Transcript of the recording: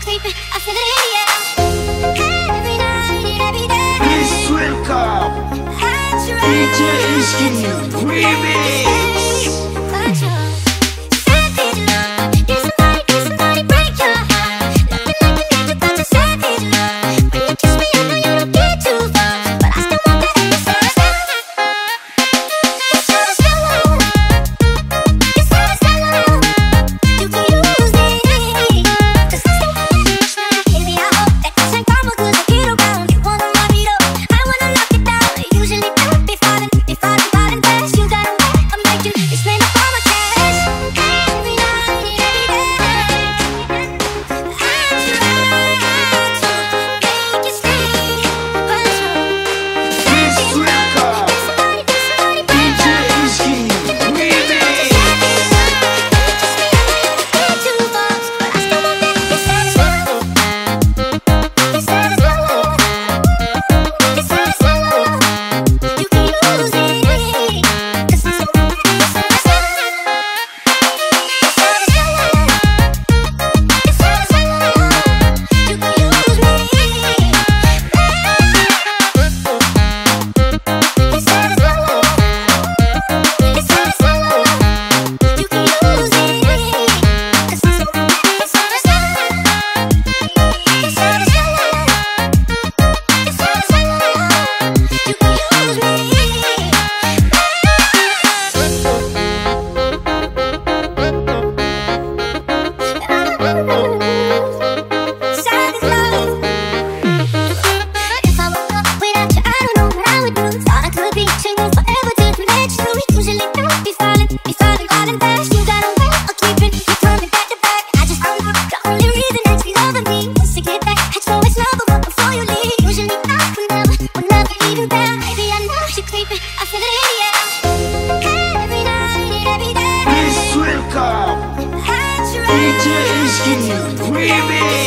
Please welcome DJ Iski Remix Skin you remix.